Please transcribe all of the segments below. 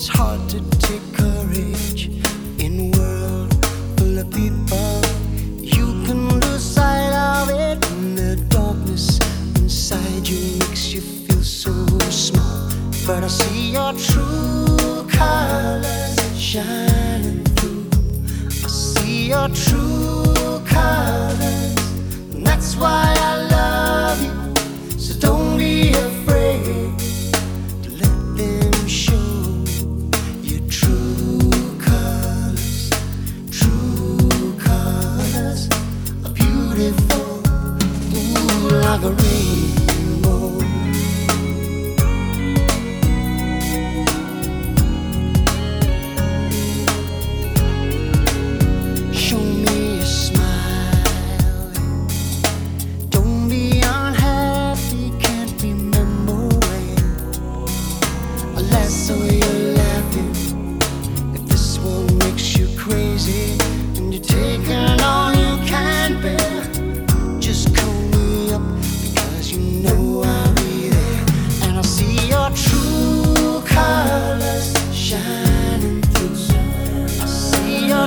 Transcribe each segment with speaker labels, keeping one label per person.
Speaker 1: It's hard to take courage in a world full of people. You can lose sight of it when the darkness inside you makes you feel so small. But I see your true colors shining through. I see your true colors, that's why I. True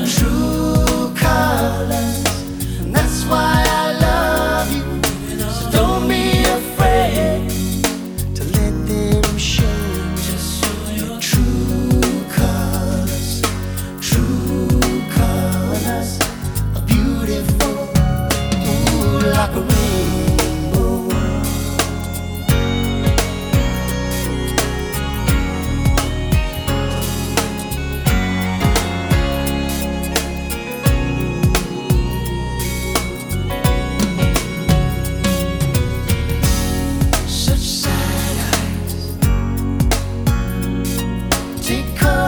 Speaker 1: 成。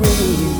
Speaker 1: rain.